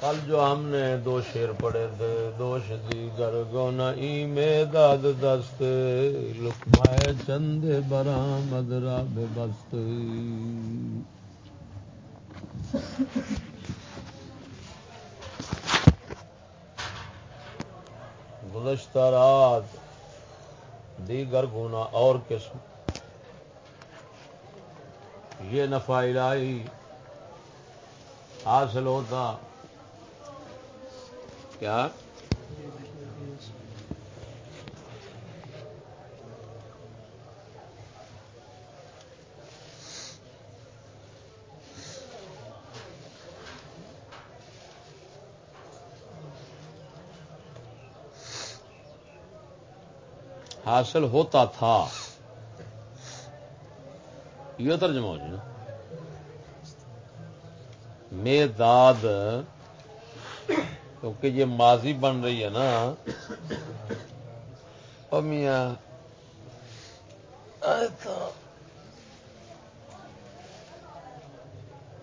کل جو ہم نے دو شیر پڑے تھے دوش دیگر گونا ای میں داد دست لکمائے چند برآمد راب بست۔ گزشتہ رات دیگر گنا اور قسم۔ یہ نفع الہی حاصل ہوتا کیا؟ حاصل ہوتا تھا۔ یہ ترجمہ ہو جائے نا۔ میں داد کیونکہ یہ ماضی بن رہی ہے نا۔ میاں۔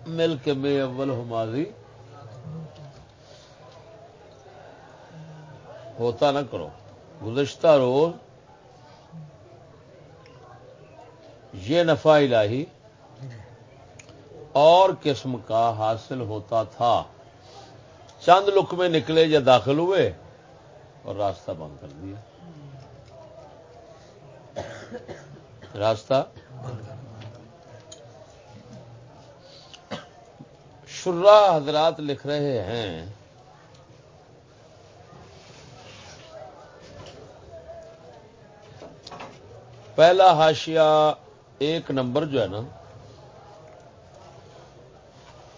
مل کے میں اول ہو ماضی۔ ہوتا نہ کرو۔ گزشتہ روز یہ نفع الہی اور قسم کا حاصل ہوتا تھا۔ چند لک میں نکلے یا داخل ہوئے اور راستہ بند کر دیا۔ راستہ شرا حضرات لکھ رہے ہیں۔ پہلا ہاشیا ایک نمبر جو ہے نا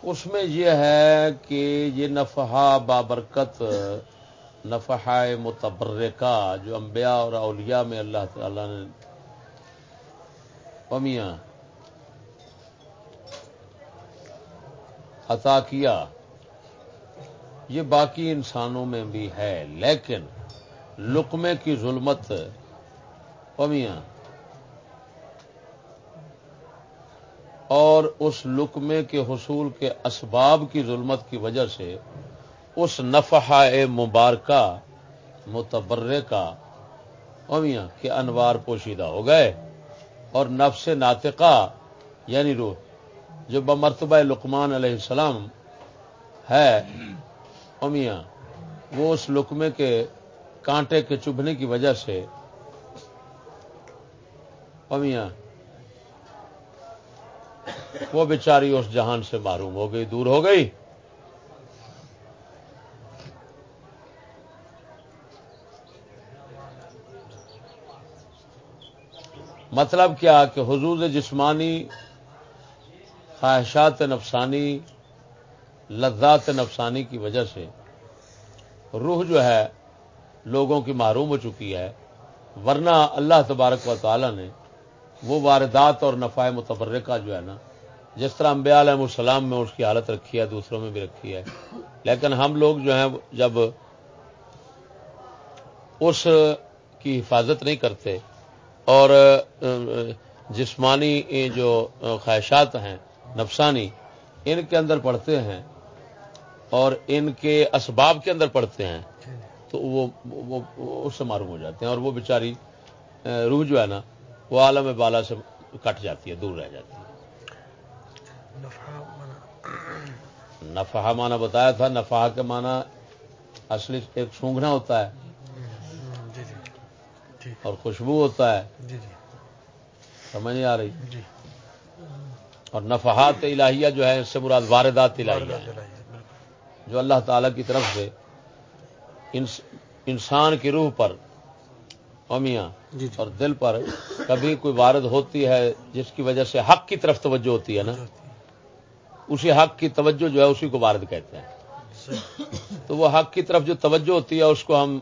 اس میں یہ ہے کہ یہ نفحہ بابرکت، نفحہ متبرکہ جو انبیاء اور اولیاء میں اللہ تعالی نے پمیاں عطا کیا، یہ باقی انسانوں میں بھی ہے، لیکن لقمے کی ظلمت پمیاں اور اس لکمے کے حصول کے اسباب کی ظلمت کی وجہ سے اس نفحہ مبارکہ متبرے کا امیاں کے انوار پوشیدہ ہو گئے اور نفس ناطقہ یعنی روح، جو بمرتبہ لقمان علیہ السلام ہے امیاں وہ اس لکمے کے کانٹے کے چبھنے کی وجہ سے امیاں وہ بیچاری اس جہان سے معروم ہو گئی، دور ہو گئی۔ مطلب کیا کہ حضور جسمانی خواہشات نفسانی، لذات نفسانی کی وجہ سے روح جو ہے لوگوں کی معروم ہو چکی ہے، ورنہ اللہ تبارک و تعالی نے وہ واردات اور نفع متبرکہ جو ہے نا جس طرح انبیاء علیہ السلام میں اس کی حالت رکھی ہے، دوسروں میں بھی رکھی ہے۔ لیکن ہم لوگ جو ہیں، جب اس کی حفاظت نہیں کرتے اور جسمانی جو خواہشات ہیں، نفسانی، ان کے اندر پڑھتے ہیں اور ان کے اسباب کے اندر پڑھتے ہیں، تو وہ اس سے معروم ہو جاتے ہیں اور وہ بیچاری روح جو ہے نا، وہ عالم بالا سے کٹ جاتی ہے، دور رہ جاتی ہے۔ نفع مانا بتایا تھا نفع کے مانا اصلی ایک سونگنا ہوتا ہے جی، جی، جی۔ اور خوشبو ہوتا ہے۔ سمجھ نہیں آ رہی؟ اور نفحات الہیہ جو ہے اس سے مراد واردات الہیہ جو اللہ تعالی کی طرف سے انسان کی روح پر امیاں اور دل پر کبھی کوئی وارد ہوتی ہے جس کی وجہ سے حق کی طرف توجہ ہوتی ہے نا؟ اسی حق کی توجہ جو ہے اسی کو وارد کہتے ہیں۔ تو وہ حق کی طرف جو توجہ ہوتی ہے، اس کو ہم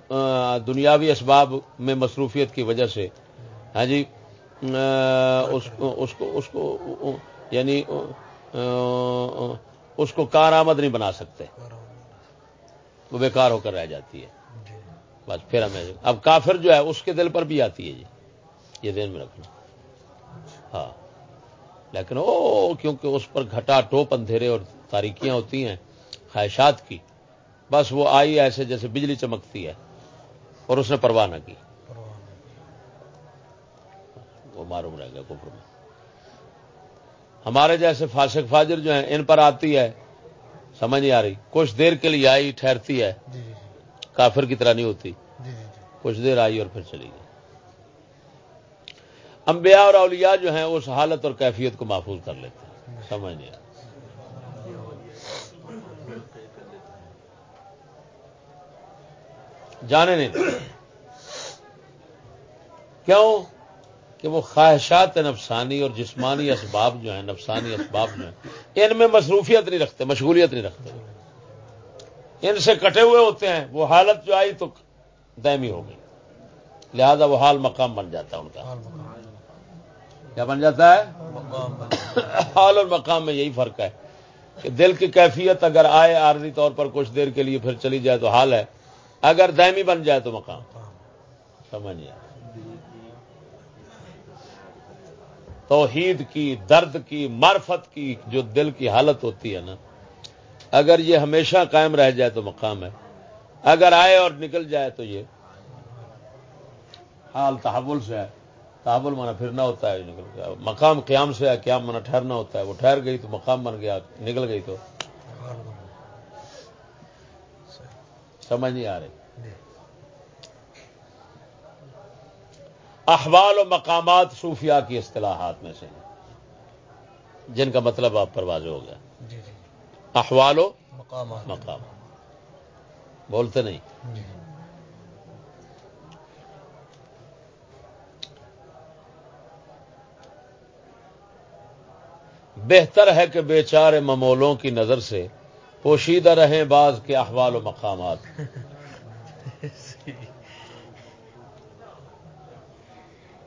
دنیاوی اسباب میں مصروفیت کی وجہ سے ہاں جی اس کو اس کو یعنی اس کو کارآمد نہیں بنا سکتے۔ وہ بیکار ہو کر رہ جاتی ہے۔ بس پھر ہمیں، اب کافر جو ہے، اس کے دل پر بھی آتی ہے جی۔ یہ دین میں رکھنا۔ ہاں۔ لیکن او کیونکہ اس پر گھٹا ٹوپ اندھیرے اور تاریکیاں ہوتی ہیں خواہشات کی بس وہ آئی ایسے جیسے بجلی چمکتی ہے اور اس نے پرواہ نہ کی۔ وہ معروم رہ گیا کفر میں۔ ہمارے جیسے فاسق فاجر جو ہیں ان پر آتی ہے سمجھ نہیں آ رہی۔ کچھ دیر کے لیے آئی ٹھہرتی ہے۔ جی، جی، جی۔ کافر کی طرح نہیں ہوتی۔ کچھ دیر آئی اور پھر چلی گئی۔ انبیاء اور اولیاء جو ہیں اس حالت اور کیفیت کو محفوظ کر لیتے ہیں۔ سمجھ نہیں جانے نہیں کیوں؟ کہ وہ خواہشات نفسانی اور جسمانی اسباب جو ہیں، نفسانی اسباب جو ہیں، ان میں مصروفیت نہیں رکھتے، مشغولیت نہیں رکھتے۔ ان سے کٹے ہوئے ہوتے ہیں، وہ حالت جو آئی تو دائمی ہو گئی۔ لہذا وہ حال مقام بن جاتا ہے ان کا۔ کیا بن جاتا ہے؟ حال اور مقام میں یہی فرق ہے کہ دل کی کیفیت اگر آئے عارضی طور پر کچھ دیر کے لیے پھر چلی جائے تو حال ہے، اگر دائمی بن جائے تو مقام۔ سمجھ نہیں توحید کی، درد کی، معرفت کی جو دل کی حالت ہوتی ہے نا، اگر یہ ہمیشہ قائم رہ جائے تو مقام ہے۔ اگر آئے اور نکل جائے تو یہ حال تحول سے ہے۔ تحول مانا پھرنا ہوتا ہے نکل گیا۔ مقام قیام سے ہے قیام مانا ٹھہرنا ہوتا ہے۔ وہ ٹھہر گئی تو مقام بن گیا نکل گئی تو۔ سمجھ نہیں آ رہی۔ احوال و مقامات صوفیاء کی اصطلاحات میں سے جن کا مطلب آپ پر واضح ہو گیا۔ جی، جی۔ احوال و مقامات۔ بولتے نہیں۔ بہتر ہے کہ بیچارے ممولوں کی نظر سے پوشیدہ رہیں بعض کے احوال و مقامات۔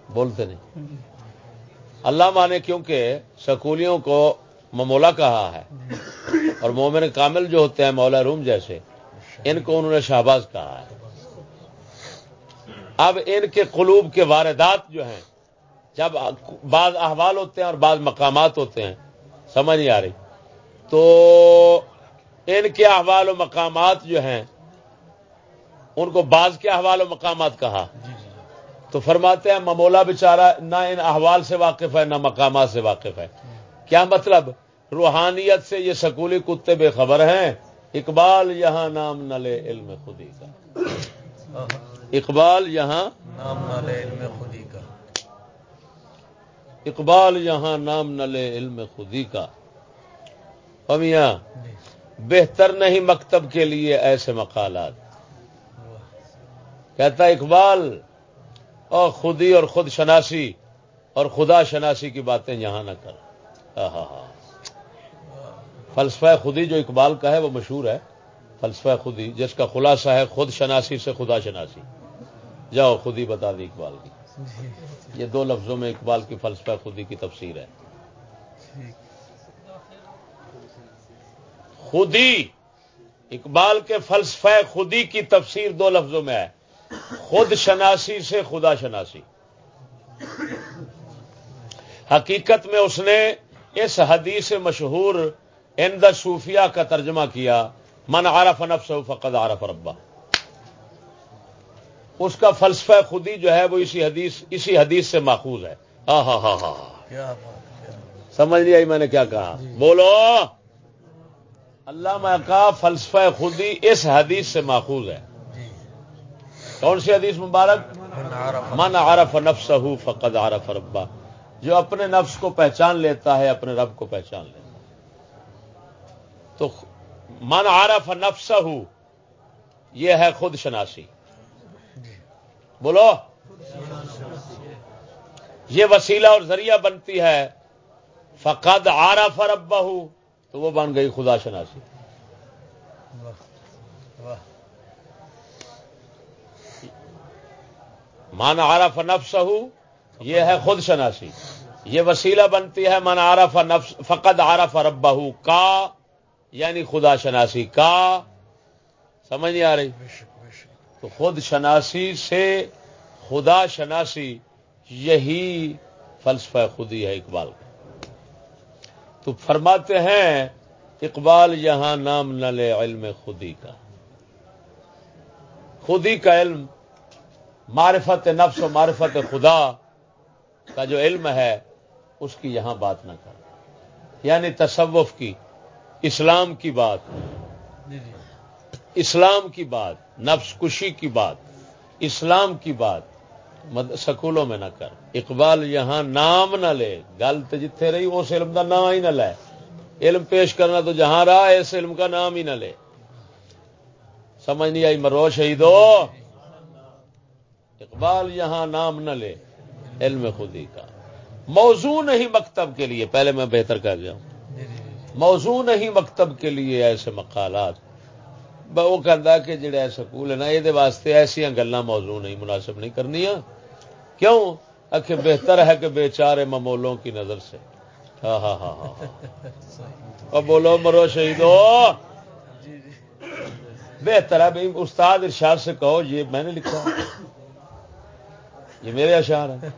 بولتے نہیں۔ اللہ مانے کیونکہ سکولیوں کو ممولا کہا ہے اور مومن کامل جو ہوتے ہیں مولا روم جیسے، ان کو انہوں نے شہباز کہا ہے۔ اب ان کے قلوب کے واردات جو ہیں جب بعض احوال ہوتے ہیں اور بعض مقامات ہوتے ہیں سمجھ نہیں آ رہی۔ تو ان کے احوال و مقامات جو ہیں ان کو بعض کے احوال و مقامات کہا۔ تو فرماتے ہیں ممولا بیچارہ نہ ان احوال سے واقف ہے نہ مقامات سے واقف ہے۔ کیا مطلب؟ روحانیت سے یہ سکولی کتے بے خبر ہیں۔ اقبال یہاں نام نہ لے علم خودی کا۔ اقبال یہاں نام نہ لے علم خودی اقبال یہاں نام نہ لے علم خودی کا۔ میاں بہتر نہیں مکتب کے لیے ایسے مقالات۔ کہتا اقبال، اور خودی اور خود شناسی اور خدا شناسی کی باتیں یہاں نہ کر۔ فلسفہ خودی جو اقبال کا ہے وہ مشہور ہے۔ فلسفہ خودی، جس کا خلاصہ ہے خود شناسی سے خدا شناسی۔ جاؤ خودی بتا دی اقبال کی۔ یہ دو لفظوں میں اقبال کی فلسفہ خودی کی تفسیر ہے۔ خودی، اقبال کے فلسفہ خودی کی تفسیر دو لفظوں میں ہے۔ خود شناسی سے خدا شناسی۔ حقیقت میں اس نے اس حدیث مشہور اند صوفیہ کا ترجمہ کیا، من عرف نفس فقد عرف ربا اس کا فلسفہ خودی جو ہے وہ اسی حدیث اسی حدیث سے ماخوذ ہے۔ ہاں ہاں ہاں ہاں سمجھ لیا میں نے کیا کہا؟ جی۔ بولو۔ اللہ کا فلسفہ خودی اس حدیث سے ماخوذ ہے۔ کون سی حدیث مبارک؟ من عرف. نفس فقد عرف ربا جو اپنے نفس کو پہچان لیتا ہے اپنے رب کو پہچان لیتا ہے۔ تو من عرف نفس یہ ہے خود شناسی۔ بولو۔ یہ وسیلہ اور ذریعہ بنتی ہے۔ فقد عرف ربہ تو وہ بن گئی خدا شناسی۔ من عرف نفس یہ ہے خود شناسی۔ یہ وسیلہ بنتی ہے من عرف نفس، فقد عرف ربہ کا یعنی خدا شناسی۔ کا، سمجھ نہیں آ رہی؟ تو خود شناسی سے خدا شناسی یہی فلسفہ خودی ہے اقبال کا۔ تو فرماتے ہیں، اقبال یہاں نام نہ لے علم خودی کا۔ خودی کا علم معرفت نفس و معرفت خدا کا جو علم ہے، اس کی یہاں بات نہ کر یعنی تصوف کی، اسلام کی بات۔ جی، جی۔ اسلام کی بات، نفس کشی کی بات، اسلام کی بات سکولوں میں نہ کر۔ اقبال یہاں نام نہ لے۔ گل تو جتھے رہی، اس علم کا نام ہی نہ لے۔ علم پیش کرنا تو جہاں رہا، اس علم کا نام ہی نہ لے۔ سمجھ نہیں آئی مرو شہیدو اقبال یہاں نام نہ لے، علم خودی کا۔ موضوع نہیں مکتب کے لیے، پہلے میں بہتر کر جاؤں موضوع نہیں مکتب کے لیے ایسے مقالات۔ وہ کہتا کہ جڑا سکول ہے نا یہ واسطے ایسا گلا موضوع نہیں مناسب نہیں کرنی کیوں؟ آخر بہتر ہے کہ بے چارے ممولوں کی نظر سے۔ ہاں ہاں ہاں ہاں, ہاں۔ بولو مرو شہیدو بہتر ہے بھائی استاد ارشاد سے کہو یہ میں نے لکھا۔ یہ میرے اشعار ہیں۔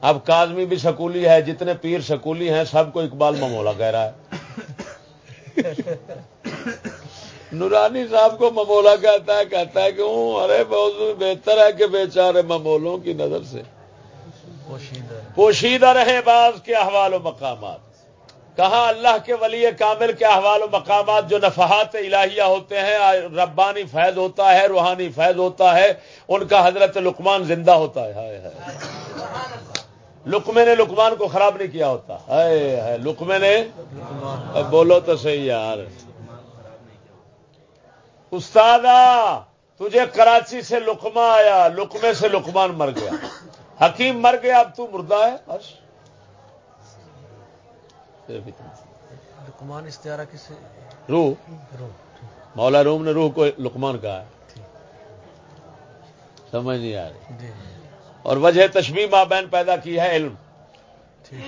اب کازمی بھی سکولی ہے جتنے پیر سکولی ہیں سب کو اقبال ممولا کہہ رہا ہے۔ نورانی صاحب کو ممولا کہتا ہے کہتا ہے کہ ارے بہت بہتر ہے کہ بیچارے ممولوں کی نظر سے۔ پوشیدہ۔ رہے بعض کے احوال و مقامات۔ کہاں اللہ کے ولی کامل کے احوال و مقامات جو نفحات الہیہ ہوتے ہیں ربانی فیض ہوتا ہے روحانی فیض ہوتا ہے ان کا حضرت لقمان زندہ ہوتا ہے۔ لکمے نے لکمان کو خراب نہیں کیا ہوتا۔ ہے لکمے نے۔ بولو تو صحیح یار۔ استاد تجھے کراچی سے لکما آیا لکمے سے لکمان مر گیا۔ حکیم مر گیا اب تو مردہ ہے بس۔ لکمان استعارہ کسے روح۔ مولا روم نے روح کو لکمان کہا ہے۔ سمجھ نہیں آ رہی۔ جی۔ اور وجہ تشبیح ماں بہن پیدا کی ہے علم۔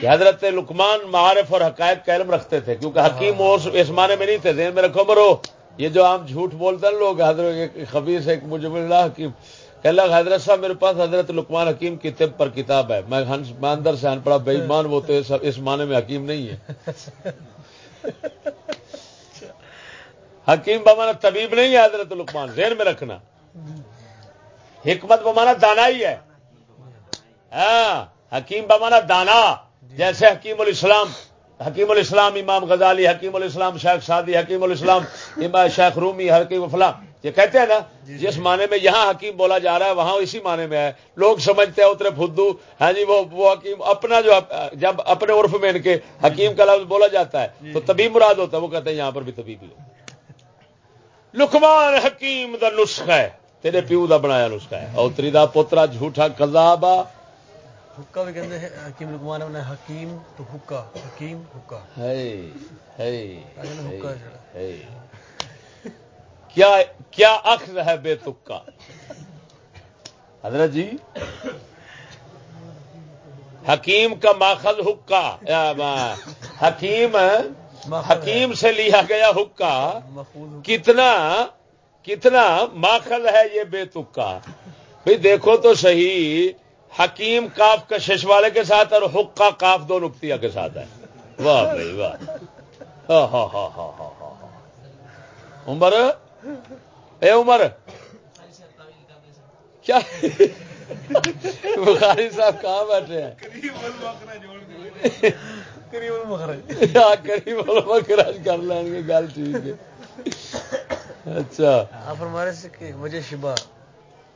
کہ حضرت لکمان معارف اور حقائق کا علم رکھتے تھے کیونکہ حکیم اس معنی میں نہیں تھے۔ ذہن میں رکھو مرو یہ جو عام جھوٹ بولتے ہیں لوگ حضرت خبیص ایک مجھے اللہ حکیم کہ اللہ حضرت صاحب میرے پاس حضرت لکمان حکیم کی طب پر کتاب ہے۔ میں اندر سے ان پڑا بے ایمان وہ تو اس معنی میں حکیم نہیں ہے۔ حکیم بمانا طبیب نہیں ہے حضرت لکمان ذہن میں رکھنا۔ حکمت بمانا دانا ہی ہے۔ ہاں حکیم بمانا دانا جیسے حکیم الاسلام حکیم الاسلام امام غزالی حکیم الاسلام شیخ سادی حکیم الاسلام امام شیخ رومی حکیم فلام یہ کہتے ہیں نا جی، جی۔ جس معنی میں یہاں حکیم بولا جا رہا ہے وہاں اسی معنی میں ہے۔ لوگ سمجھتے ہیں اترے فدو۔ ہاں جی وہ وہ حکیم اپنا جو جب اپنے عرف میں ان کے حکیم کا لفظ بولا جاتا ہے جی، تو تبھی مراد ہوتا ہے وہ کہتے ہیں یہاں پر بھی تبھی بھی لکمان حکیم دا نسخہ ہے تیرے پیو دا بنایا نسخہ ہے۔ اوتری دا پوترا جھوٹا کذابا حکا بھی کہتے ہیں حکیم لکمان نے حکیم تو حکا حکیم حکا۔ کیا کیا اخذ ہے بے تکا؟ حضرت جی حکیم کا ماخذ حکا حکیم حکیم سے لیا گیا حکا۔ کتنا کتنا ماخذ ہے یہ بے تکا؟ بھائی دیکھو تو صحیح حکیم کاف کا شش والے کے ساتھ اور حکا کاف دو نکتیا کے ساتھ ہے واہ بھائی واہ۔ ہاں ہاں ہاں ہاں ہاں ہاں عمر؟ اے عمر! کیا؟ بخاری صاحب کہاں بیٹھے ہیں؟ کریم مخرج کر لیں گے گل ٹھیک ہے۔ اچھا۔ وجہ شبا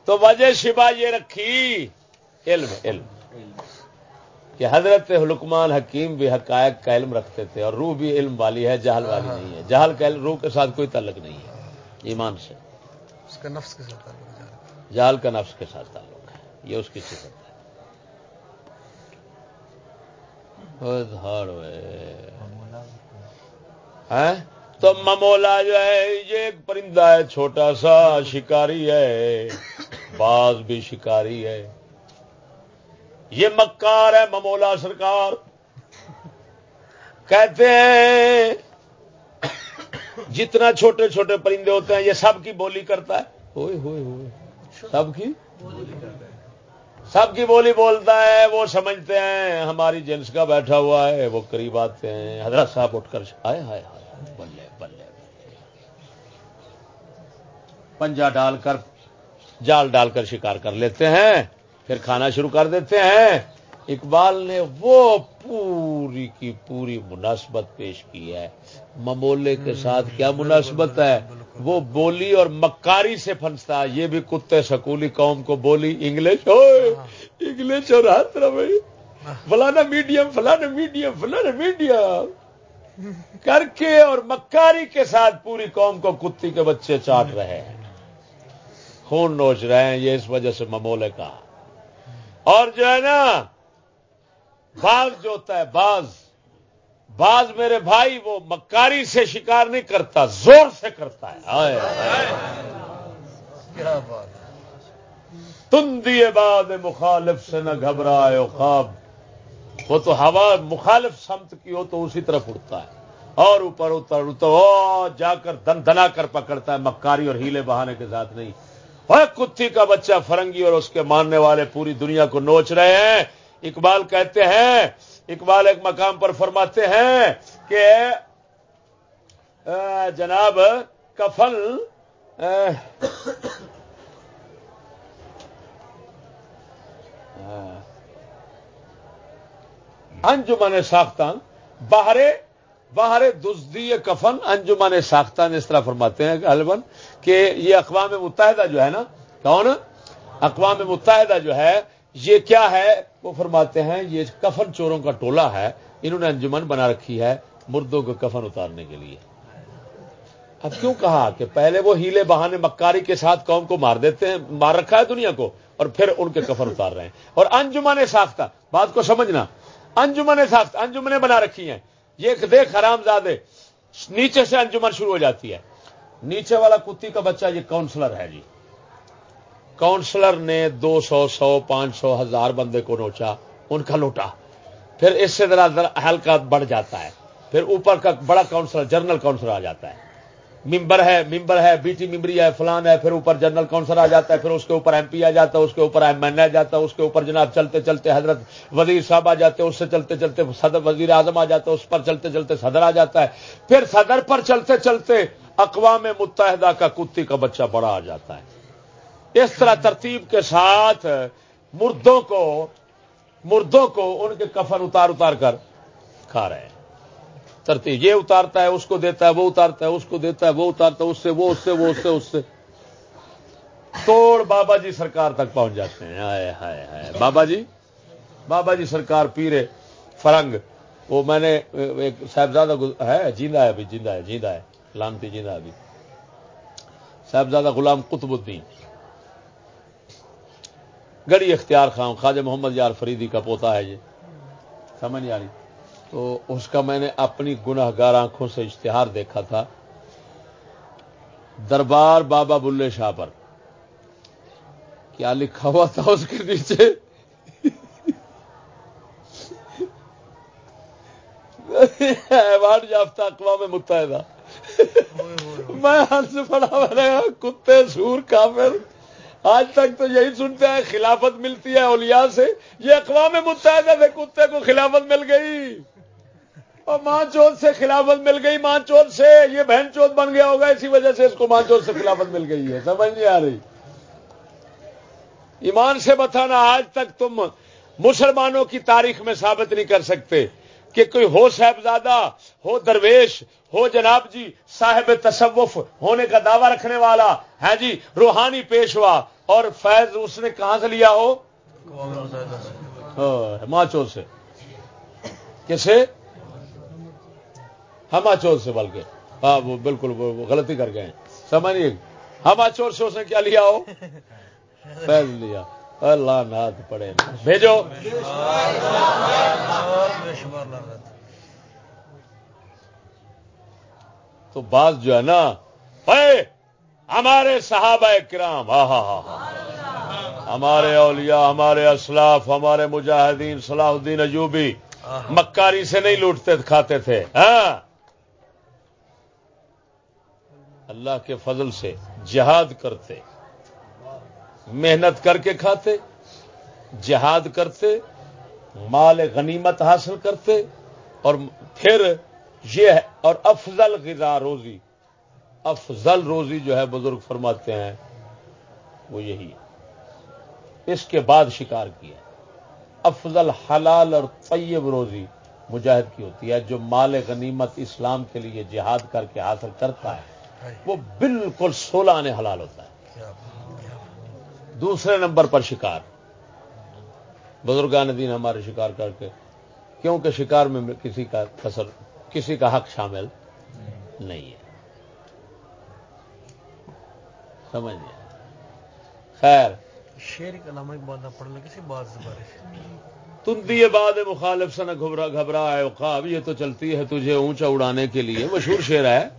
تو وجہ شبا یہ رکھی۔ علم علم۔ کہ حضرت حلکمان حکیم بھی حقائق کا علم رکھتے تھے اور روح بھی علم والی ہے جہل والی ہاں۔ نہیں ہے۔ جہل کا علم روح کے ساتھ کوئی تعلق نہیں ہے ایمان سے۔ اس کا نفس کے ساتھ تعلق جال کا۔ نفس کے ساتھ تعلق ہے۔ یہ اس کی صفت ہے۔ تو ممولا جو ہے یہ ایک پرندہ ہے چھوٹا سا شکاری ہے۔ باز بھی شکاری ہے۔ یہ مکار ہے ممولا سرکار۔ کہتے ہیں، جتنا چھوٹے چھوٹے پرندے ہوتے ہیں، یہ سب کی بولی کرتا ہے۔ ہوئے ہوئے ہوئے۔ سب کی؟ سب کی بولی بولتا ہے، وہ سمجھتے ہیں، ہماری جنس کا بیٹھا ہوا ہے، وہ قریب آتے ہیں۔ حضرت صاحب اٹھ کر آئے ہائے ہائے بلے بلے پنجا ڈال کر، جال ڈال کر شکار کر لیتے ہیں۔ پھر کھانا شروع کر دیتے ہیں۔ اقبال نے وہ پوری کی پوری مناسبت پیش کی ہے۔ ممولے کے ساتھ کیا مناسبت ہے؟ وہ بولی اور مکاری سے پھنستا۔ یہ بھی کتے سکولی قوم کو بولی۔ انگلش انگلش اور ہاتھ بھائی فلانا میڈیم فلانا میڈیم فلانا میڈیم۔ کر کے اور مکاری کے ساتھ پوری قوم کو کتی کے بچے چاٹ رہے ہیں۔ خون نوچ رہے ہیں یہ اس وجہ سے ممولے کا۔ اور جو ہے نا، باز جو ہوتا ہے، باز۔ باز میرے بھائی، وہ مکاری سے شکار نہیں کرتا، زور سے کرتا ہے۔ آئے۔ کیا بات تم دیے بعد مخالف سے نہ گھبرائے خواب۔ وہ تو ہوا، مخالف سمت کی ہو تو اسی طرف اڑتا ہے۔ اور اوپر اتر تو جا کر دن دنا کر پکڑتا ہے، مکاری اور ہیلے بہانے کے ساتھ نہیں۔ کتی کا بچہ فرنگی اور اس کے ماننے والے پوری دنیا کو نوچ رہے ہیں۔ اقبال کہتے ہیں، اقبال ایک مقام پر فرماتے ہیں کہ جناب کفل انجمن ساختان باہرے باہر دزدی کفن انجمن ساختان اس طرح فرماتے ہیں غالباً کہ یہ اقوام متحدہ جو ہے نا، کون؟ اقوام متحدہ جو ہے، یہ کیا ہے؟ وہ فرماتے ہیں، یہ کفن چوروں کا ٹولہ ہے، انہوں نے انجمن بنا رکھی ہے مردوں کو کفن اتارنے کے لیے۔ اب کیوں کہا کہ پہلے وہ ہیلے بہانے مکاری کے ساتھ قوم کو مار دیتے ہیں، مار رکھا ہے دنیا کو، اور پھر ان کے کفن اتار رہے ہیں۔ اور انجمن ساختہ، بات کو سمجھنا۔ انجمن ساختہ، انجمنیں بنا رکھی ہیں۔ یہ دیکھ حرام زادے، نیچے سے انجمن شروع ہو جاتی ہے۔ نیچے والا کتی کا بچہ یہ کاؤنسلر ہے جی۔ کاؤنسلر نے دو سو سو، پانچ سو، ہزار بندے کو نوچا، ان کا لوٹا۔ پھر اس سے ذرا ہلکا بڑھ جاتا ہے۔ پھر اوپر کا بڑا کاؤنسلر جنرل کاؤنسلر آ جاتا ہے۔ ممبر ہے ممبر ہے، بی ٹی ممبری ہے، فلان ہے، پھر اوپر جنرل کاؤنسلر آ جاتا ہے، پھر اس کے اوپر ایم پی آ جاتا ہے، اس کے اوپر ایم این آ جاتا ہے، اس کے اوپر جناب چلتے چلتے حضرت وزیر صاحب آ جاتے ہیں، اس سے چلتے چلتے صدر وزیر اعظم آ جاتا ہے، اس پر چلتے چلتے صدر آ جاتا ہے۔ پھر صدر پر چلتے چلتے اقوام متحدہ کا کتی کا بچہ بڑا آ جاتا ہے۔ اس طرح ترتیب کے ساتھ مردوں کو مردوں کو ان کے کفن اتار اتار کر کھا رہے ہیں۔ ترتیب یہ اتارتا ہے، اس کو دیتا ہے، وہ اتارتا ہے، اس کو دیتا ہے، وہ اتارتا ہے، اس سے، وہ، اس سے، وہ، اس سے اس سے۔ توڑ بابا جی سرکار تک پہنچ جاتے ہیں۔ ہائے ہائے ہائے۔ بابا جی؟ بابا جی سرکار پیرے فرنگ۔ وہ میں نے، ایک صاحبزادہ ہے جیندا ہے ابھی جیندا ہے جیندا ہے۔ لانتی جیندا ابھی صاحبزادہ غلام قطب الدین۔ گڑی اختیار خان، خواجہ محمد یار فریدی کا پوتا ہے یہ۔ سمجھ نہیں آ رہی۔ تو اس کا میں نے اپنی گناہ گار آنکھوں سے اشتہار دیکھا تھا۔ دربار بابا بلے شاہ پر۔ کیا لکھا ہوا تھا اس کے نیچے؟ ایوارڈ یافتہ اقوام متحدہ۔ میں ہنس پڑا، میں کتے، سور، کافر۔ آج تک تو یہی سنتے ہیں، خلافت ملتی ہے اولیاء سے۔ یہ اقوام متحدہ سے کتے کو خلافت مل گئی۔ اور ماں چوت سے خلافت مل گئی ماں چوت سے یہ بہن چوت بن گیا ہوگا، اسی وجہ سے اس کو ماں چوت سے خلافت مل گئی ہے۔ سمجھ نہیں آ رہی۔ ایمان سے بتانا، آج تک تم مسلمانوں کی تاریخ میں ثابت نہیں کر سکتے کہ کوئی ہو صاحبزادہ، ہو درویش، ہو جناب جی صاحب تصوف ہونے کا دعویٰ رکھنے والا ہے جی روحانی پیشوا اور فیض اس نے کہاں سے لیا ہو؟ ماں چوت سے۔ کسے ہما چور سے بلکہ۔ ہاں وہ بالکل وہ غلطی کر گئے سمجھ نہیں ہما چور سے اس نے کیا لیا ہو؟ فیض لیا۔ اللہ نات پڑے بھیجو۔ تو بات جو ہے نا ہمارے صحابہ کرام ہاں ہاں ہاں ہمارے اولیاء، ہمارے اسلاف، ہمارے مجاہدین، صلاح الدین ایوبی، مکاری سے نہیں لوٹتے، کھاتے تھے۔ ہاں۔ اللہ کے فضل سے جہاد کرتے، محنت کر کے کھاتے، جہاد کرتے، مال غنیمت حاصل کرتے، اور پھر یہ ہے، اور افضل غذا روزی، افضل روزی جو ہے بزرگ فرماتے ہیں، وہ یہی ہے۔ اس کے بعد شکار کیا افضل حلال اور طیب روزی مجاہد کی ہوتی ہے، جو مال غنیمت اسلام کے لیے جہاد کر کے حاصل کرتا ہے۔ وہ بالکل سولہ آنے حلال ہوتا ہے۔ دوسرے نمبر پر شکار۔ بزرگان دین ہمارے شکار کر کے کیونکہ شکار میں کسی کا فصل کسی کا حق شامل نہیں ہے۔ سمجھ لیا خیر۔ شیر کا نام ایک پڑھ لیں کسی بات سے تم دیے بعد مخالف سے نہ گھبرا گھبرا ہے یہ تو چلتی ہے تجھے اونچا اڑانے کے لیے۔ مشہور شیر ہے۔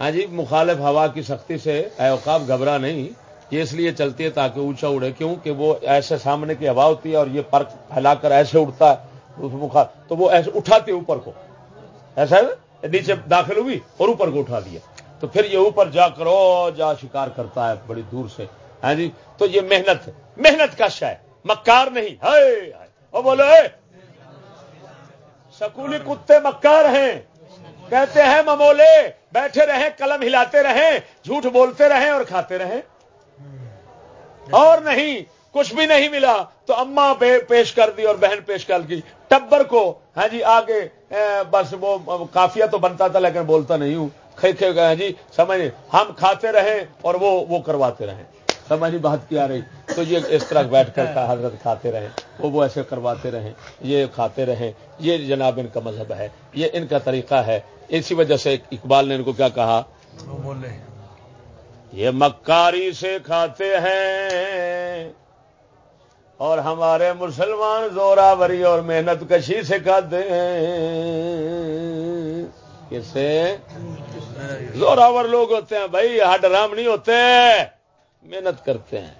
ہاں جی مخالف ہوا کی سختی سے اے اوقاب گھبرا نہیں، یہ اس لیے چلتی ہے تاکہ اونچا اڑے، کیوں کہ وہ ایسے سامنے کی ہوا ہوتی ہے اور یہ پرک پھیلا کر ایسے اڑتا ہے۔ تو وہ ایسے اٹھاتے اوپر کو۔ ایسا نیچے داخل ہوئی اور اوپر کو اٹھا دیا۔ تو پھر یہ اوپر جا کر او جا شکار کرتا ہے بڑی دور سے۔ ہاں جی تو یہ محنت محنت کا شہ مکار نہیں۔ ہے بولو سکولی کتے مکار ہیں۔ کہتے ہیں ممولے، بیٹھے رہیں، قلم ہلاتے رہیں، جھوٹ بولتے رہیں اور کھاتے رہیں۔ اور نہیں، کچھ بھی نہیں ملا تو اما پیش کر دی اور بہن پیش کر دی۔ ٹبر کو ہاں جی آگے بس وہ کافیا تو بنتا تھا لیکن بولتا نہیں ہوں۔ گئے ہاں جی سمجھ ہم کھاتے رہیں اور وہ وہ کرواتے رہیں۔ سمجھ بات کیا رہی۔ تو یہ اس طرح بیٹھ کر حضرت کھاتے رہیں۔ وہ وہ ایسے کرواتے رہیں۔ یہ کھاتے رہیں۔ یہ جناب ان کا مذہب ہے۔ یہ ان کا طریقہ ہے۔ اسی وجہ سے اقبال نے ان کو کیا کہا؟ یہ مکاری سے کھاتے ہیں اور ہمارے مسلمان زوراوری اور محنت کشی سے کھاتے ہیں۔ کسے زوراور لوگ ہوتے ہیں بھائی ہڈ رام نہیں ہوتے محنت کرتے ہیں۔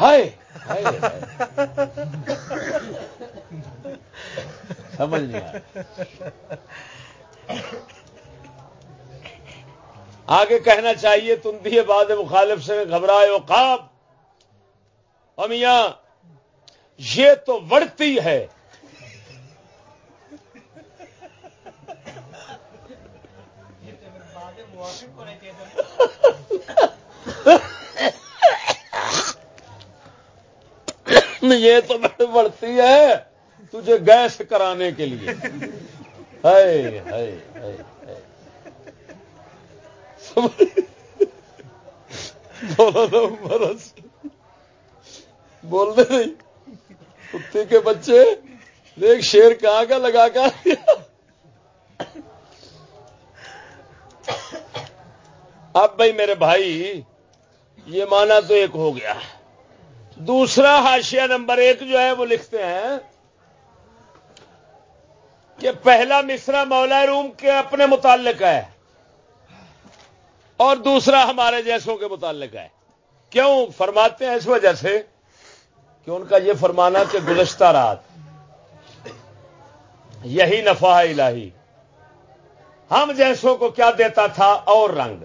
ہائے! سمجھ نہیں آگے کہنا چاہیے تم دیے بعد مخالف سے گھبرائے خواب۔ امیاں یہ تو بڑھتی ہے۔ یہ تو بڑھتی ہے تجھے گیس کرانے کے لیے۔ برس بولتے نہیں۔ کتے کے بچے۔ دیکھ، شیر کہاں کا لگا کر اب بھائی میرے بھائی، یہ مانا تو ایک ہو گیا۔ دوسرا ہاشیا نمبر ایک جو ہے وہ لکھتے ہیں کہ پہلا مصرا مولا روم کے اپنے متعلق ہے اور دوسرا ہمارے جیسوں کے متعلق ہے۔ کیوں؟ فرماتے ہیں اس وجہ سے کہ ان کا یہ فرمانا کہ گزشتہ رات یہی نفع الہی، ہم جیسوں کو کیا دیتا تھا؟ اور رنگ۔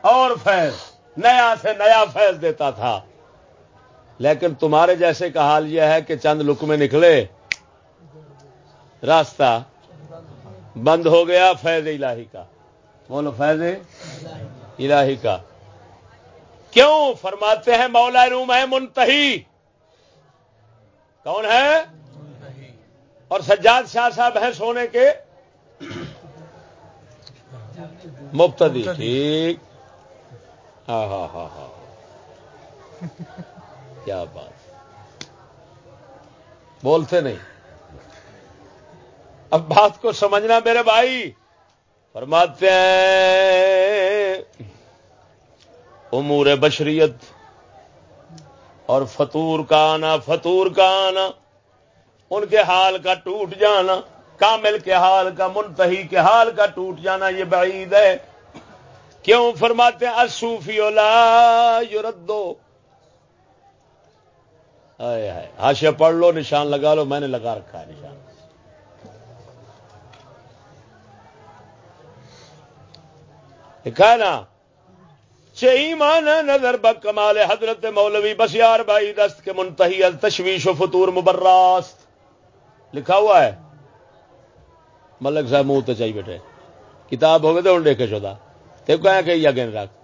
اور فیض، نیا سے نیا فیض دیتا تھا۔ لیکن تمہارے جیسے کا حال یہ ہے کہ چند لک میں نکلے۔ راستہ بند ہو گیا فیض الہی کا۔ بولو فیض الہی کا۔ کیوں؟ فرماتے ہیں مولا روم ہے منتہی۔ کون ہے؟ اور سجاد شاہ صاحب ہیں سونے کے۔ مبتدی۔ ٹھیک۔ ہاں ہاں ہاں ہاں۔ کیا بات۔ بولتے نہیں۔ اب بات کو سمجھنا میرے بھائی۔ فرماتے ہیں، امور بشریت اور فطور کا آنا، فطور کا آنا، ان کے حال کا ٹوٹ جانا، کامل کے حال کا منتحی کے حال کا ٹوٹ جانا، یہ بعید ہے۔ کیوں؟ فرماتے ہیں اصوفی اولا یوردو ہاشیا پڑھ لو، نشان لگا لو، میں نے لگا رکھا ہے نشان۔ لکھا ہے نا؟ چ ایمان نظر بک کمال حضرت مولوی بسیار بھائی دست کے منتحی تشویش و فطور مبراست۔ لکھا ہوا ہے۔ ملک صاحب منہ تو چاہیے بیٹھے۔ کتاب ہوگی تو ہوں دیکھے شدہ۔ تو کہ یا گن رکھ۔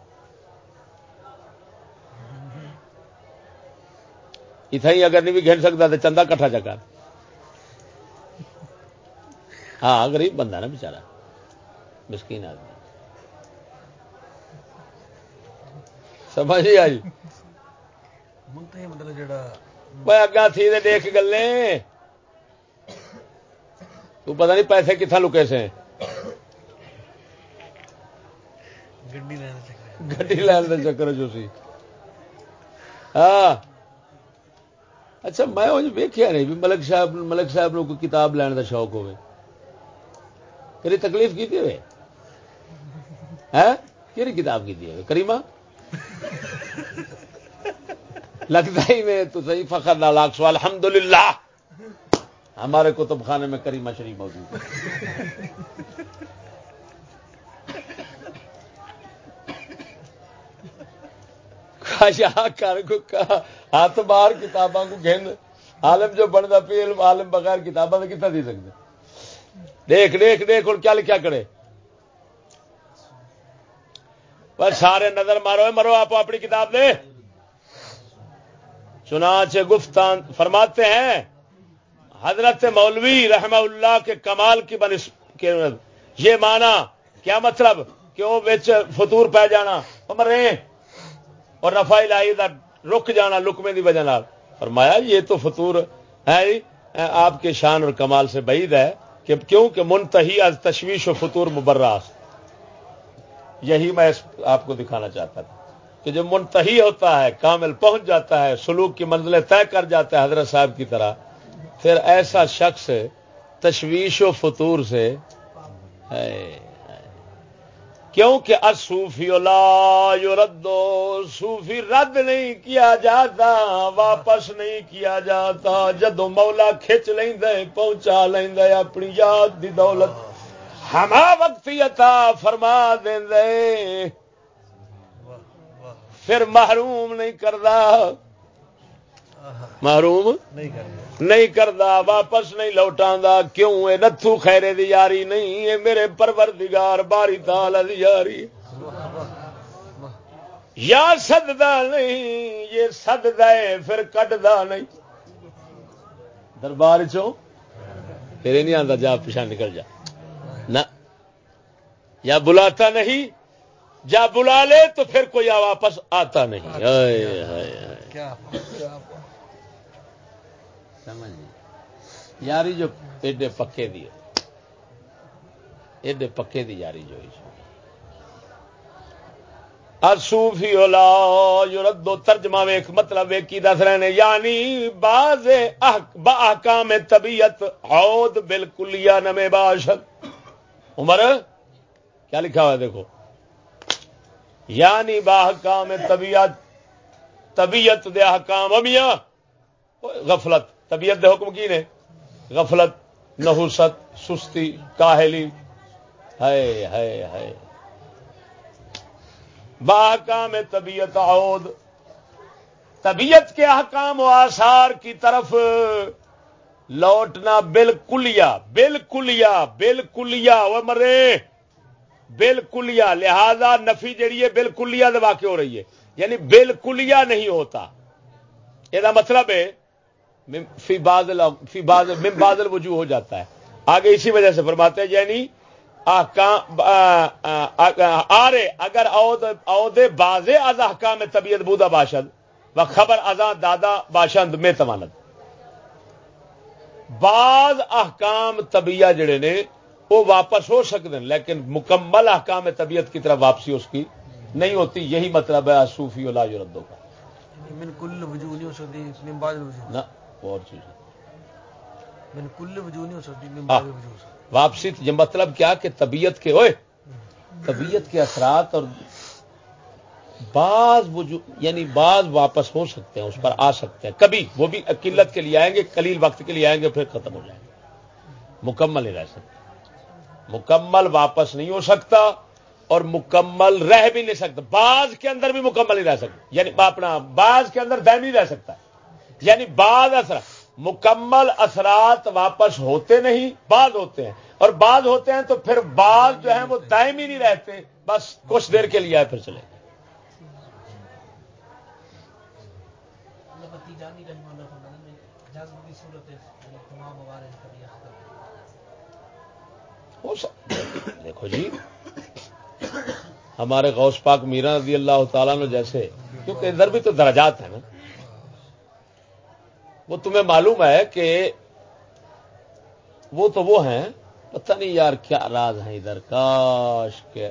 اتنا ہی اگر نہیں بھی گھن سکتا تو چندہ کٹھا چکا ہاں غریب بندہ نا بچارا مسکین آدمی۔ سمجھ آئی؟ مطلب اگا تھی دیکھ گلے۔ تو پتہ نہیں پیسے کتنا لکے سے۔ گڈی لین چکر جو سی۔ ہاں۔ اچھا میں ویکیا نہیں، بھی ملک صاحب ملک صاحب نو کوئی کتاب لین کا شوق ہوئے کری تکلیف کی تھی ہاں؟ کہڑی کتاب کی تھی کریما لگتا ہی میں تو صحیح فخر نہ لاکھ سو الحمد للہ ہمارے کتب خانے میں کریما شریف موجود ہے۔ ہاتھ باہر کتاباں کو گھن۔ عالم جو بنتا پی عالم بغیر کتاباں کتنا دے سکتے دیکھ دیکھ دیکھ، اور کیا لکھا کرے۔ پر سارے نظر مارو مرو، آپ اپنی کتاب دے۔ چنانچہ گفتان فرماتے ہیں، حضرت مولوی رحمہ اللہ کے کمال کی بنس یہ مانا کیا مطلب؟ کہ وہ فطور پہ جانا۔ مرے۔ اور نفا لائی دا رک جانا لکمے دی وجہ فرمایا جی، یہ تو فطور ہے جی، آپ کے شان اور کمال سے بعید ہے کہ کیوں کہ منتحی از تشویش و فطور مبراس یہی میں آپ کو دکھانا چاہتا تھا کہ جو منتحی ہوتا ہے، کامل پہنچ جاتا ہے، سلوک کی منزلیں طے کر جاتا ہے حضرت صاحب کی طرح، پھر ایسا شخص تشویش و فطور سے ہے۔ کیونکہ اصوفی لا ردو صوفی رد نہیں کیا جاتا واپس نہیں کیا جاتا جدو مولا کھچ پہنچا اپنی یاد دی دولت۔ ہما وقت عطا فرما دے پھر محروم نہیں کرتا محروم؟ نہیں نہیں کرتا واپس نہیں لوٹا کیوں؟ اے نتھو خیرے دی یاری نہیں، اے میرے پروردگار باری تال دی یاری۔ یا سددا نہیں، یہ سددا ہے، پھر کٹدا نہیں۔ دربار چو پھر نہیں آتا جا پیچھا نکل جا۔ نہ۔ یا بلاتا نہیں، جا بلا لے تو پھر کوئی واپس آتا نہیں۔ کیا سمجھ یاری جو ایڈے پکے دی ایڈے پکے دی یاری جو اصوفی ردو ترجمہ ویخ مطلب کی دس رہے ہیں یعنی باز احکام طبیعت عود بالکل یا نمے باشد۔ عمر، کیا لکھا ہوا دیکھو۔ یعنی باحکام طبیعت طبیعت دے احکام امیاں غفلت۔ طبیعت دے حکم کی نے؟ غفلت، نحوست، سستی، کاہلی۔ ہے ہے ہے باحکام طبیعت عود۔ طبیعت کے احکام و آثار کی طرف لوٹنا بالکلیا بالکلیا بالکلیا۔ وہ مرے، بالکلیا۔ لہذا نفی جڑی ہے بالکلیا واقع ہو رہی ہے۔ یعنی بالکلیا نہیں ہوتا۔ یہ مطلب ہے فی بادل فی بادل من بادل وجوہ ہو جاتا ہے۔ آگے اسی وجہ سے فرماتے ہیں یعنی آرے اگر عہدے باز از احکام طبیعت بودا باشد و خبر ازاں دادا باشند میں تمانت بعض احکام طبیعہ جڑے نے وہ واپس ہو سکتے ہیں لیکن مکمل احکام طبیعت کی طرف واپسی اس کی نہیں ہوتی۔ یہی مطلب ہے صوفی اللہ ردو کا۔ نہیں اور چیز۔ واپسی یہ مطلب کیا کہ طبیعت کے ہوئے طبیعت کے اثرات اور بعض یعنی بعض واپس ہو سکتے ہیں اس پر آ سکتے ہیں۔ کبھی وہ بھی قلت کے لیے آئیں گے کلیل وقت کے لیے آئیں گے پھر ختم ہو جائیں گے۔ مکمل نہیں رہ سکتے مکمل واپس نہیں ہو سکتا اور مکمل رہ بھی نہیں سکتا۔ بعض کے اندر بھی مکمل نہیں رہ سکتا یعنی اپنا بعض کے اندر دائمی رہ سکتا ہے۔ یعنی بعض اثر مکمل اثرات واپس ہوتے نہیں بعض ہوتے ہیں۔ اور بعض ہوتے ہیں تو پھر بعض جو ہیں وہ دائمی نہیں رہتے بس کچھ دیر کے لیے آئے پھر چلے۔ دیکھو جی ہمارے غوث پاک میرا رضی اللہ تعالیٰ نے جیسے کیونکہ ادھر بھی تو درجات ہیں نا۔ وہ تمہیں معلوم ہے کہ وہ تو وہ ہیں، پتہ نہیں یار کیا راز ہیں ادھر۔ کاش کے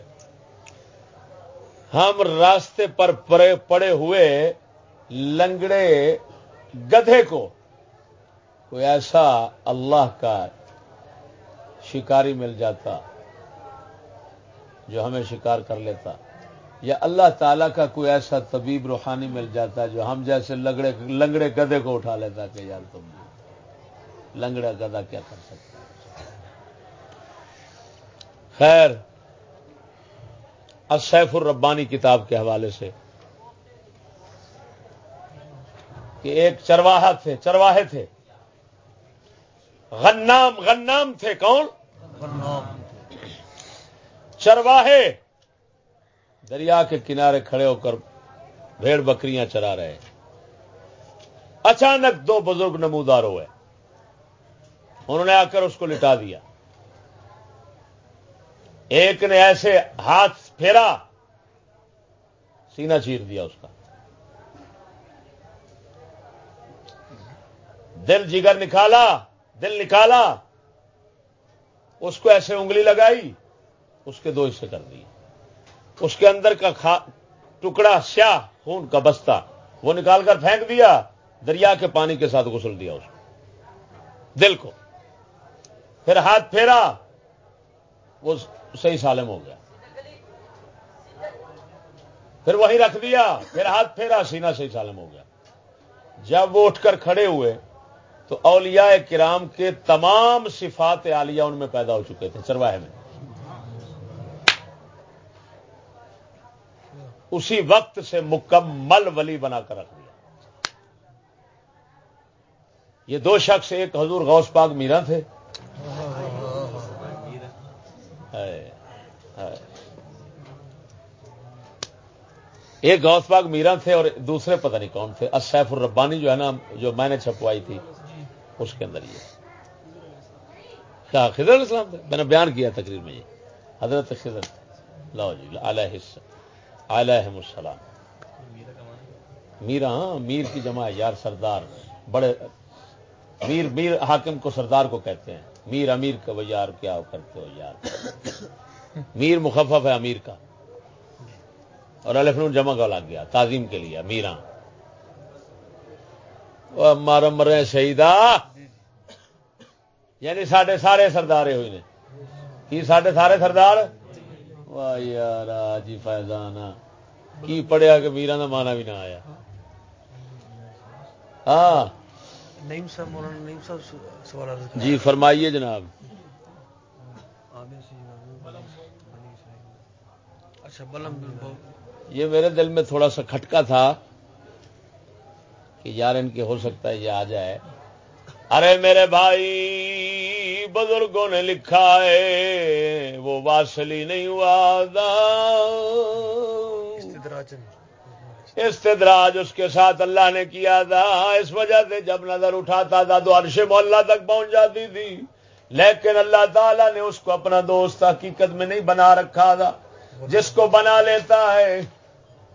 ہم راستے پر پڑے پڑے ہوئے لنگڑے گدھے کو، کوئی ایسا اللہ کا شکاری مل جاتا جو ہمیں شکار کر لیتا۔ یا اللہ تعالی کا کوئی ایسا طبیب روحانی مل جاتا جو ہم جیسے لنگڑے لنگڑے گدے کو اٹھا لیتا کہ یار تم لنگڑا گدا کیا کر سکتا خیر سیف الربانی کتاب کے حوالے سے کہ ایک چرواہا تھے چرواہے تھے۔ غنام غنام تھے کون؟ چرواہے۔ دریا کے کنارے کھڑے ہو کر بھیڑ بکریاں چرا رہے اچانک دو بزرگ نمودار ہوئے۔ انہوں نے آ کر اس کو لٹا دیا۔ ایک نے ایسے ہاتھ پھیرا، سینہ چیر دیا اس کا۔ دل جگر نکالا، دل نکالا۔ اس کو ایسے انگلی لگائی، اس کے دو حصے کر دیے۔ اس کے اندر کا ٹکڑا سیاہ خون کا بستہ، وہ نکال کر پھینک دیا، دریا کے پانی کے ساتھ غسل دیا اس کو۔ دل کو۔ پھر ہاتھ پھیرا، وہ صحیح سالم ہو گیا۔ پھر وہیں رکھ دیا، پھر ہاتھ پھیرا سینا صحیح سالم ہو گیا۔ جب وہ اٹھ کر کھڑے ہوئے، تو اولیاء کرام کے تمام صفات عالیہ ان میں پیدا ہو چکے تھے چرواہے میں۔ اسی وقت سے مکمل ولی بنا کر رکھ دیا۔ یہ دو شخص، ایک حضور غوث پاک میرا تھے۔ ایک غوث پاک میرا تھے اور دوسرے پتہ نہیں کون تھے۔ اسیف الربانی جو ہے نا، جو میں نے چھپوائی تھی، اس کے اندر یہ کیا خضر اسلام تھے؟ میں نے بیان کیا تقریر میں یہ۔ حضرت خضر لو جی علیہ علیہ السلام. میرا ہاں میر کی جمع یار سردار، بڑے میر میر حاکم کو سردار کو کہتے ہیں۔ میر امیر کا وہ یار کیا کرتے ہو یار؟ میر مخفف ہے امیر کا۔ اور الفنون جمع کا لگ گیا، تعظیم کے لیے۔ میرا ہاں۔ مارا مرے شہیدا یعنی سڈے سارے سردار ہوئے نے۔ کی سارے سارے سردار؟ واہ یار فیضان کی پڑھیا کہ میرا کا مانا بھی نہ آیا۔ ہاں۔ جی فرمائیے جناب۔ اچھا یہ میرے دل میں تھوڑا سا کھٹکا تھا کہ یار ان کے ہو سکتا ہے یہ آ جائے۔ ارے میرے بھائی بزرگوں نے لکھا ہے وہ واسلی نہیں ہوا استدراج اس کے ساتھ اللہ نے کیا تھا۔ اس وجہ سے جب نظر اٹھاتا تھا تو عرش محلہ تک پہنچ جاتی تھی۔ لیکن اللہ تعالیٰ نے اس کو اپنا دوست حقیقت میں نہیں بنا رکھا تھا۔ جس کو بنا لیتا ہے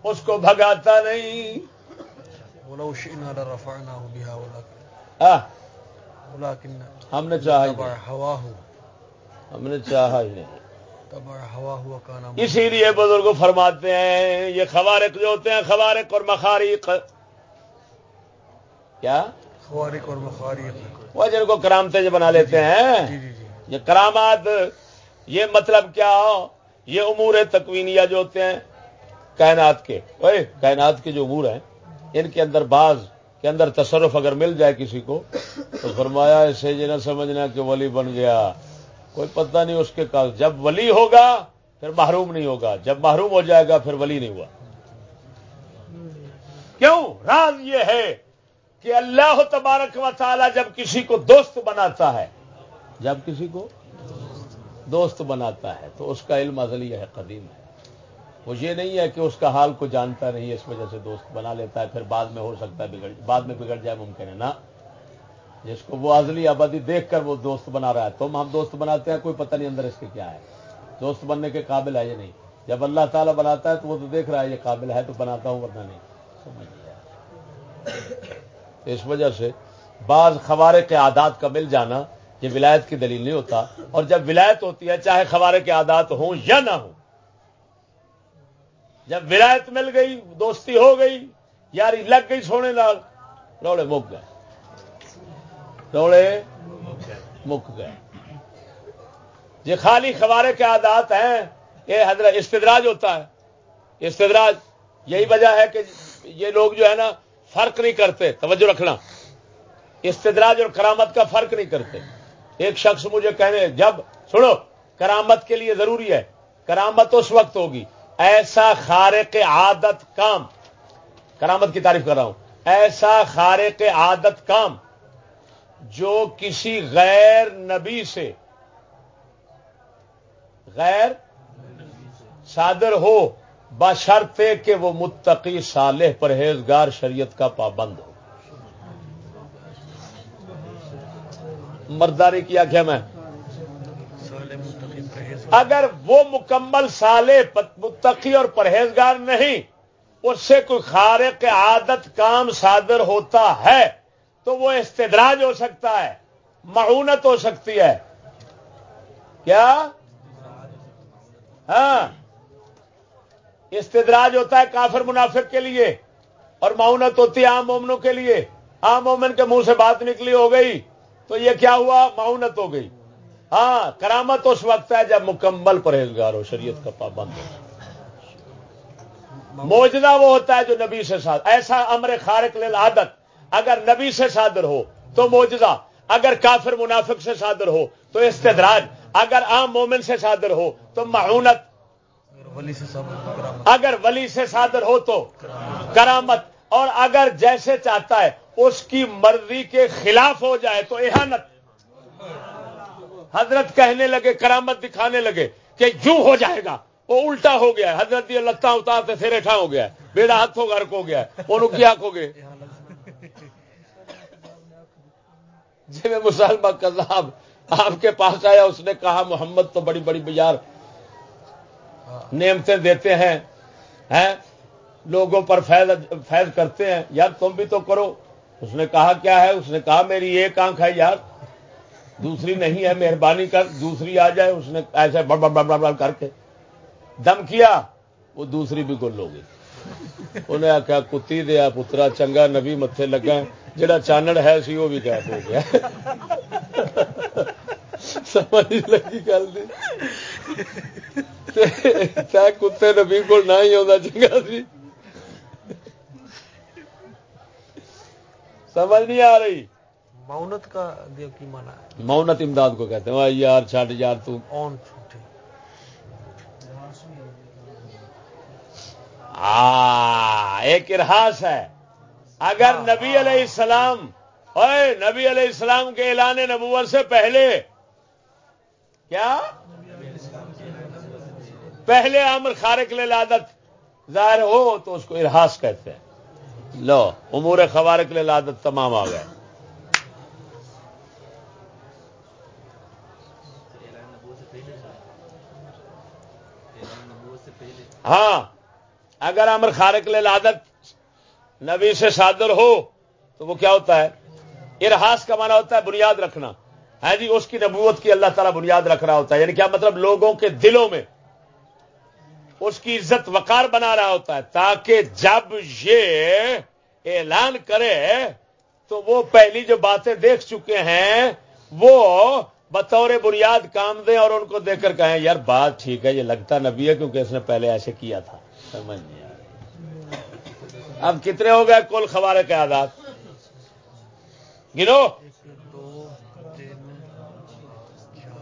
اس کو بھگاتا نہیں۔ ہم نے چاہا ہم نے چاہا ہی نہیں۔ اسی لیے بزرگ فرماتے ہیں یہ خوارق جو ہوتے ہیں خوارق اور مخارق۔ کیا؟ خوارق اور مخارق۔ وہ جن کو کرامتے جو بنا لیتے ہیں۔ جی، جی، جی۔ یہ کرامات یہ مطلب کیا؟ یہ امور تکوینیا جو ہوتے ہیں کائنات کے۔ کائنات کے جو امور ہیں ان کے اندر بعض کے اندر تصرف اگر مل جائے کسی کو، تو فرمایا اسے یہ نہ سمجھنا کہ ولی بن گیا۔ کوئی پتہ نہیں اس کے کاغذ جب ولی ہوگا، پھر محروم نہیں ہوگا۔ جب محروم ہو جائے گا، پھر ولی نہیں ہوا۔ کیوں؟ راز یہ ہے کہ اللہ تبارک و تعالی جب کسی کو دوست بناتا ہے، جب کسی کو دوست بناتا ہے، تو اس کا علم ازلی ہے قدیم ہے۔ وہ یہ نہیں ہے کہ اس کا حال کو جانتا نہیں، اس وجہ سے دوست بنا لیتا ہے، پھر بعد میں ہو سکتا ہے بگڑ، بعد میں بگڑ جائے ممکن ہے، نا؟ جس کو وہ ازلی آبادی دیکھ کر وہ دوست بنا رہا ہے تم ہم دوست بناتے ہیں، کوئی پتہ نہیں اندر اس کے کیا ہے۔ دوست بننے کے قابل ہے یہ نہیں؟ جب اللہ تعالیٰ بناتا ہے تو وہ تو دیکھ رہا ہے، یہ قابل ہے تو بناتا ہوں، ورنہ نہیں۔ سمجھ اس وجہ سے بعض خوارے کے عادات کا مل جانا یہ ولایت کی دلیل نہیں ہوتا۔ اور جب ولایت ہوتی ہے، چاہے خوارے کے عادات ہوں یا نہ ہوں جب ولایت مل گئی، دوستی ہو گئی، یاری لگ گئی سونے لال روڑے مک گئے۔ روڑے مک گئے۔ یہ خالی خوارے کے عادات ہیں، یہ حضرت استدراج ہوتا ہے۔ استدراج یہی وجہ ہے کہ یہ لوگ جو ہے نا، فرق نہیں کرتے، توجہ رکھنا۔ استدراج اور کرامت کا فرق نہیں کرتے۔ ایک شخص مجھے کہنے، جب سنو، کرامت کے لیے ضروری ہے۔ کرامت اس وقت ہوگی ایسا خارق عادت کام، کرامت کی تعریف کر رہا ہوں، ایسا خارق عادت کام جو کسی غیر نبی سے، غیر صادر ہو بشرتے کہ وہ متقی صالح پرہیزگار شریعت کا پابند ہو۔ مرداری کیا کیا میں اگر وہ مکمل صالح متقی اور پرہیزگار نہیں، اس سے کوئی خارق عادت کام صادر ہوتا ہے تو وہ استدراج ہو سکتا ہے، معونت ہو سکتی ہے۔ کیا؟ ہاں۔ استدراج ہوتا ہے کافر منافق کے لیے اور معاونت ہوتی ہے عام مومنوں کے لیے۔ عام مومن کے منہ سے بات نکلی ہو گئی تو یہ کیا ہوا؟ معاونت ہو گئی۔ ہاں کرامت اس وقت ہے جب مکمل پرہیزگار ہو، شریعت کا پابند ہو۔ موجودہ وہ ہوتا ہے جو نبی سے ساتھ ایسا امر خارق عادت اگر نبی سے صادر ہو تو موجودہ، اگر کافر منافق سے صادر ہو تو استدراج، اگر عام مومن سے صادر ہو تو معاونت اگر ولی سے صادر ہو تو کرامت۔ اور اگر جیسے چاہتا ہے اس کی مرضی کے خلاف ہو جائے تو احانت۔ حضرت کہنے لگے، کرامت دکھانے لگے کہ یوں ہو جائے گا۔ وہ الٹا ہو گیا حضرت یہ لتا اتارتے پھر اٹھا ہو گیا بیڑا ہاتھوں گرک ہو گیا وہ کیا ہو گئے۔ جی میں مسلمان کذاب آپ کے پاس آیا، اس نے کہا، محمد تو بڑی بڑی بازار نعمتیں دیتے ہیں، لوگوں پر فیض فیض کرتے ہیں۔ یار تم بھی تو کرو۔ اس نے کہا، کیا ہے؟ اس نے کہا، میری ایک آنکھ ہے یار۔ دوسری نہیں ہے، مہربانی کر، دوسری آ جائے، اس نے ایسے بڑ بڑ بڑ بڑ کر کے دم کیا، وہ دوسری بھی گل ہو گئی۔ انہیں آخیا کتی دیا پترا، چنگا نبی متے لگا جڑا چانڑ ہے سی، وہ بھی غائب ہو گیا۔ سمجھ لگی گل کتے نبی کو نہ ہی آتا چنگا سی۔ سمجھ نہیں آ رہی۔ مونت کا کی مانا ہے؟ مونت امداد کو کہتے ہیں۔ یار چھٹ یار تو۔ ایک ارحاس ہے۔ اگر نبی علیہ السلام اے نبی علیہ السلام کے اعلان نبوت سے پہلے کیا؟ پہلے امر خارق لادت۔ ظاہر ہو تو اس کو ارحاس کہتے ہیں۔ لو امور خوارق لادت تمام آ گئے۔ ہاں اگر امر خارق لادت نبی سے صادر ہو، تو وہ کیا ہوتا ہے؟ ارحاس کا مانا ہوتا ہے بنیاد رکھنا۔ ہے جی اس کی نبوت کی اللہ تعالیٰ بنیاد رکھ رہا ہوتا ہے۔ یعنی کیا مطلب؟ لوگوں کے دلوں میں۔ اس کی عزت وقار بنا رہا ہوتا ہے۔ تاکہ جب یہ اعلان کرے، تو وہ پہلی جو باتیں دیکھ چکے ہیں، وہ بطور بنیاد کام دیں اور ان کو دیکھ کر کہیں، یار بات ٹھیک ہے، یہ لگتا نبی ہے کیونکہ اس نے پہلے ایسے کیا تھا۔ سمجھ نہیں اب کتنے ہو گئے کل خوارے کے آداد گنو۔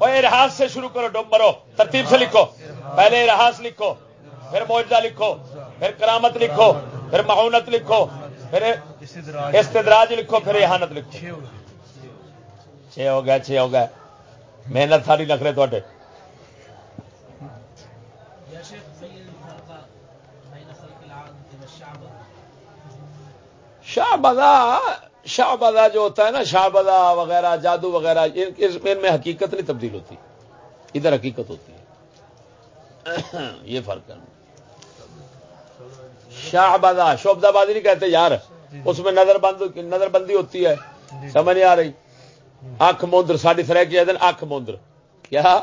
ارحاس سے شروع کرو ڈوب مرو۔ ترتیب سے لکھو۔ پہلے رہاس لکھو، پھر معجزہ لکھو، پھر کرامت لکھو، پھر معاونت لکھو، پھر استدراج لکھو، پھر احانت لکھو۔ چھ ہو گئے، چھ ہو گیا چھ ہو گیا محنت ساری تے العادة والشعب شاہ بدا شاہ بدا جو ہوتا ہے نا شاہ بدا وغیرہ جادو وغیرہ ان اس- میں حقیقت نہیں تبدیل ہوتی۔ ادھر حقیقت ہوتی ہے۔ یہ فرق ہے۔ شاہ بدا شوبدہ بازی نہیں کہتے یار۔ اس میں نظر بند نظر بندی ہوتی ہے۔ سمجھ نہیں آ رہی۔ اکھ موندر ساڑی سرح کی دن اکھ موندر کیا؟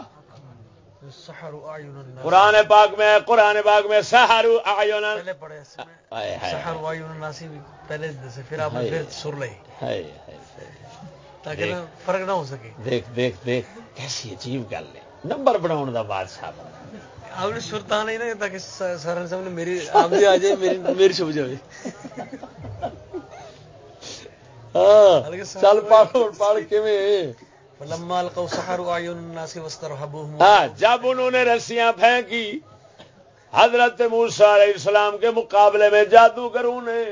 قرآن پاک میں قرآن پاک میں سہارو آیونن پہلے سے پھر آپ نے۔ پھر سر لئی۔ تاکہ فرق نہ ہو سکے۔ دیکھ دیکھ دیکھ۔ کیسی عجیب گل ہے۔ نمبر بناؤ دا بادشاہ آپ نے سر تھا نہیں نا تاکہ سارا سامنے میری آپ آ جائے میری میری چھپ جائے چل پڑھ پڑھ کے ہاں جب انہوں نے رسیاں پھینکی حضرت موسیٰ علیہ السلام کے مقابلے میں جادوگروں نے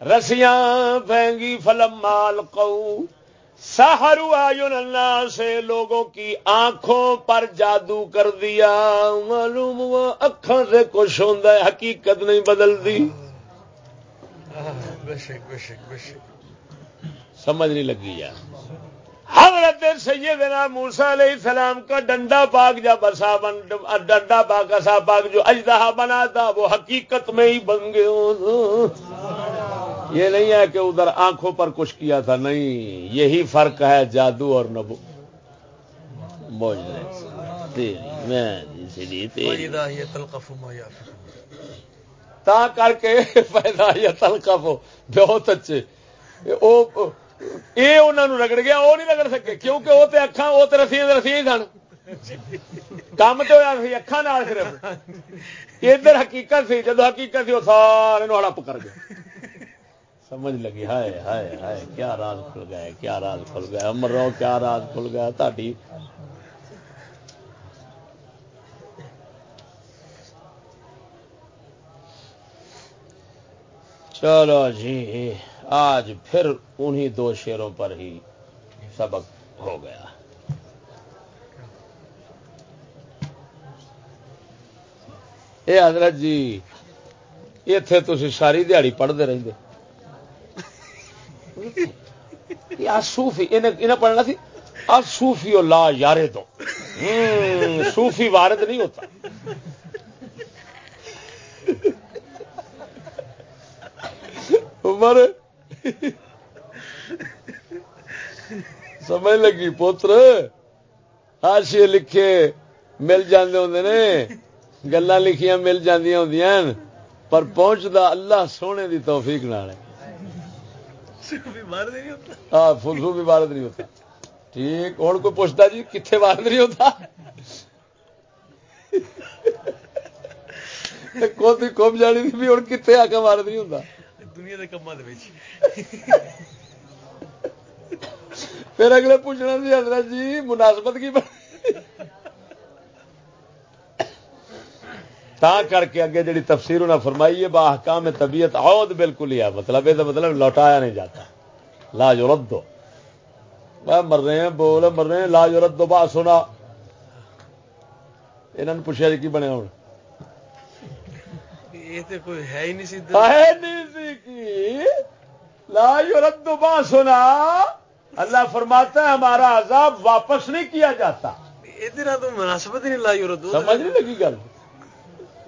رسیاں پھینکی فلما القوا سحروا اعین الناس سے لوگوں کی آنکھوں پر جادو کر دیا۔ معلوم ہوا اکھاں سے کچھ ہوندا ہے حقیقت نہیں بدلتی۔ بے شک بے شک بے شک۔ سمجھ نہیں لگی یار۔ حضرت سیدنا موسیٰ علیہ السلام کا ڈنڈا پاک جب بن ڈنڈا پاک اصا پاک جو اجدہا بنا تھا وہ حقیقت میں ہی بن گئے۔ یہ نہیں ہے کہ ادھر آنکھوں پر کچھ کیا تھا نہیں یہی فرق ہے جادو اور نبو۔ يافكون تا کر کے پیدا یا تلقف بہت اچھے۔ او اے انہاں رگڑ گیا وہ نہیں رگڑ سکے کیونکہ وہ تے اکھاں وہ تے رسیاں رسیاں ہی سن کام تو ہویا سی اکھاں نال صرف ادھر حقیقت سی جدو حقیقت سی وہ سارے ہڑپ کر گئے سمجھ لگی ہائے ہائے ہائے کیا راز کھل گیا کیا راز کھل گیا امر رہو کیا راز کھل گیا تہاڈی چلو جی آج پھر انہی دو شیروں پر ہی سبق ہو گیا۔ اے حضرت جی اتے تھی ساری دیہڑی پڑھتے رہتے سوفی انہیں پڑھنا سی؟ آ سوفی لا یارے تو ہم، صوفی وارد نہیں ہوتا۔ عمر سمجھ لگی پوتر؟ ہاشیے لکھے مل جاندے ہوندے نے، گلاں لکھیاں مل جاندیاں ہوندیاں پر پہنچدا اللہ سونے دی توفیق نال ہے۔ ہاں فلسو بھی وارد نہیں ہوتا۔ ٹھیک ہوں کوئی پوچھتا جی کتنے وارد نہیں ہوتا؟ کوئی جانی بھی ہوں کتنے آ کے وارد نہیں ہوتا دنیا کے وچ پھر اگلے پوچھنا سی حضرت جی مناسبت کی تا کر کے اگے جڑی تفسیر انہیں فرمائی ہے با احکام طبیعت عود بالکل ہی ہے مطلب یہ مطلب لوٹایا نہیں جاتا لا جو رد دو مر رہے ہیں بول مر رہے ہیں لا جو رد دو با سنا یہاں نے پوچھا جی کی بنے ہوں یہ تے کوئی ہے ہی نہیں سی لا جو رد دو با سنا اللہ فرماتا ہے ہمارا عذاب واپس نہیں کیا جاتا۔ ادھر تو مناسبت ہی نہیں لائی اور دو سمجھ نہیں لگی گل۔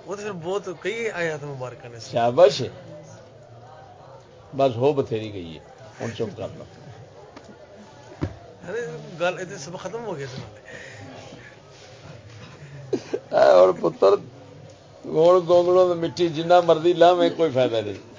وہ تو پھر بہت کئی آیات مبارکہ نے سے شابش۔ بس ہو بتھیری گئی ہے۔ ہوں چپ کر لو۔ گل ادھر سب ختم ہو گیا۔ اور پتر گوڑ گونگڑوں مٹی جنہ مرضی لا میں کوئی فائدہ نہیں۔